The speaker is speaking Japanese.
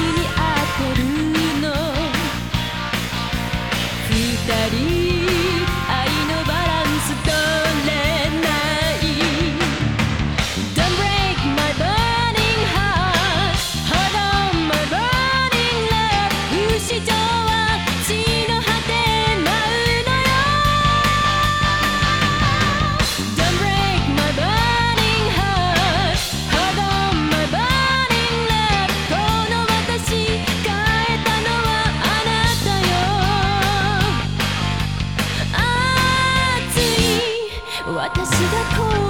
に合ってるの。二人私がこう